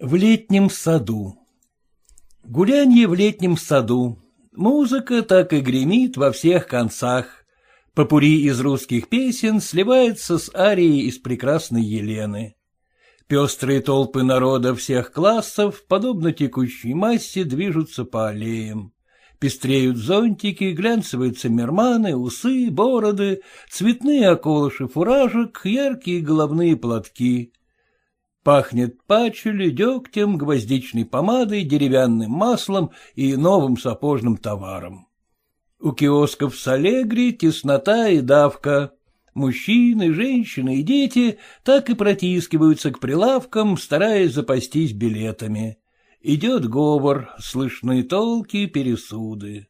В летнем саду Гулянье в летнем саду. Музыка так и гремит во всех концах. Попури из русских песен сливается с арией из прекрасной Елены. Пестрые толпы народа всех классов, подобно текущей массе, движутся по аллеям. Пестреют зонтики, глянцевые мерманы, усы, бороды, цветные околыши фуражек, яркие головные платки. Пахнет пачули, дегтем, гвоздичной помадой, деревянным маслом и новым сапожным товаром. У киосков с Аллегри теснота и давка. Мужчины, женщины и дети так и протискиваются к прилавкам, стараясь запастись билетами. Идет говор, слышны толки, пересуды.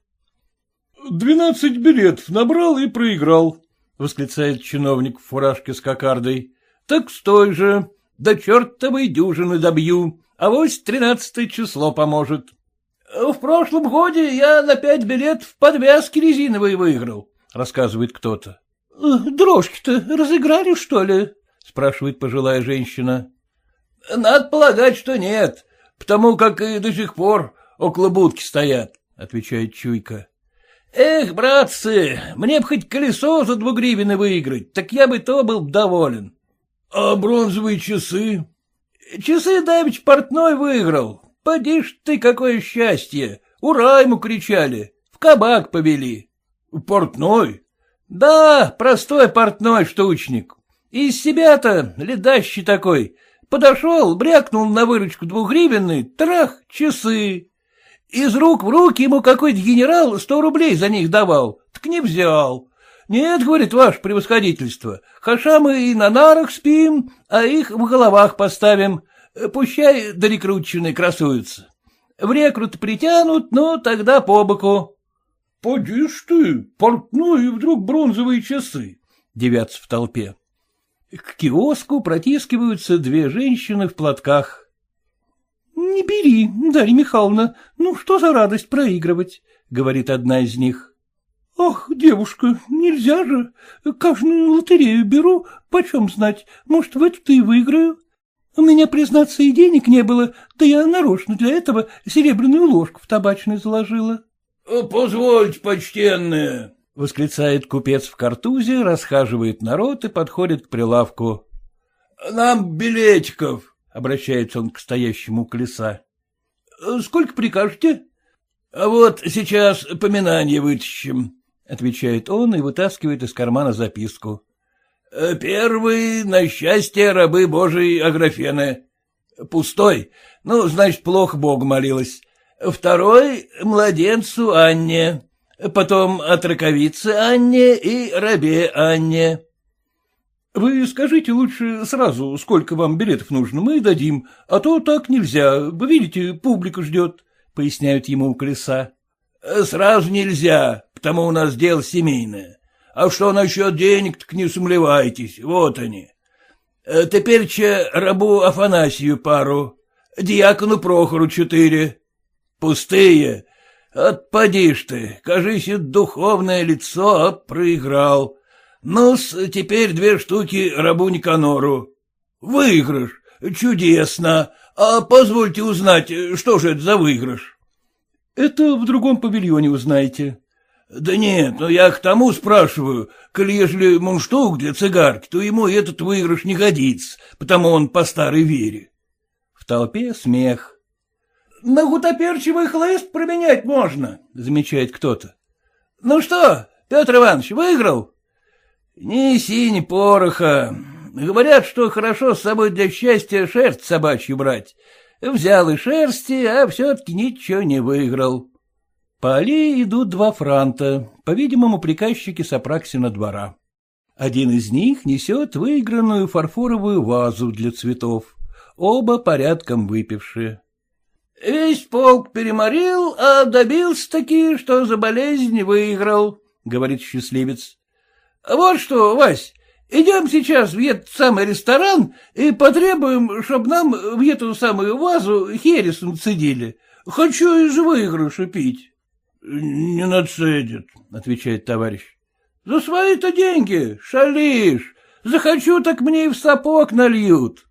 — Двенадцать билетов набрал и проиграл, — восклицает чиновник в фуражке с кокардой. — Так стой же, до чертовой дюжины добью, а вось тринадцатое число поможет. — В прошлом годе я на пять билетов подвязки резиновые выиграл, — рассказывает кто-то. — Дрожки-то разыграли, что ли? — спрашивает пожилая женщина. — Надо полагать, что нет, потому как и до сих пор около будки стоят, — отвечает Чуйка. — Эх, братцы, мне б хоть колесо за двугривины выиграть, так я бы то был доволен. — А бронзовые часы? — Часы давич портной выиграл. Поди ж ты, какое счастье! Ура ему кричали, в кабак повели. — Портной? Да, простой портной штучник. Из себя-то ледащий такой. Подошел, брякнул на выручку двухгривенный, трах, часы. Из рук в руки ему какой-то генерал сто рублей за них давал, так не взял. Нет, говорит, ваше превосходительство, хаша мы и на нарах спим, а их в головах поставим. Пущай до рекрутчины красуются. В рекрут притянут, но тогда по боку. — Поди ж ты, портной и вдруг бронзовые часы, — девятся в толпе. К киоску протискиваются две женщины в платках. — Не бери, Дарья Михайловна, ну что за радость проигрывать, — говорит одна из них. — Ах, девушка, нельзя же, каждую лотерею беру, почем знать, может, в эту-то и выиграю. У меня, признаться, и денег не было, да я нарочно для этого серебряную ложку в табачной заложила. —— Позвольте, почтенная, — восклицает купец в картузе, расхаживает народ и подходит к прилавку. — Нам билетиков, — обращается он к стоящему колеса. — Сколько прикажете? — А вот сейчас поминание вытащим, — отвечает он и вытаскивает из кармана записку. — Первый на счастье рабы Божией Аграфены. Пустой, ну, значит, плохо Бог молилась второй — младенцу Анне, потом от раковицы Анне и рабе Анне. — Вы скажите лучше сразу, сколько вам билетов нужно, мы дадим, а то так нельзя, вы видите, публика ждет, — поясняют ему у колеса. — Сразу нельзя, потому у нас дело семейное. А что насчет денег, так не сумлевайтесь, вот они. Теперь че рабу Афанасию пару, диакону Прохору четыре, Пустые. Отпади ж ты, кажись, духовное лицо, проиграл. ну теперь две штуки рабу Никанору. Выигрыш. Чудесно. А позвольте узнать, что же это за выигрыш? Это в другом павильоне узнаете. Да нет, но я к тому спрашиваю, коли ежели мунштук для цигарки, то ему этот выигрыш не годится, потому он по старой вере. В толпе смех. — На гутоперчивый хлыст променять можно, — замечает кто-то. — Ну что, Петр Иванович, выиграл? — Ни синь пороха. Говорят, что хорошо с собой для счастья шерсть собачью брать. Взял и шерсти, а все-таки ничего не выиграл. По аллее идут два франта, по-видимому, приказчики Сапраксина двора. Один из них несет выигранную фарфоровую вазу для цветов, оба порядком выпившие. Весь полк переморил, а добился-таки, что за болезнь выиграл, — говорит счастливец. — Вот что, Вась, идем сейчас в этот самый ресторан и потребуем, чтобы нам в эту самую вазу херес нацедили. Хочу из выигрыша пить. — Не нацедят, — отвечает товарищ. — За свои-то деньги, шалишь. Захочу, так мне и в сапог нальют.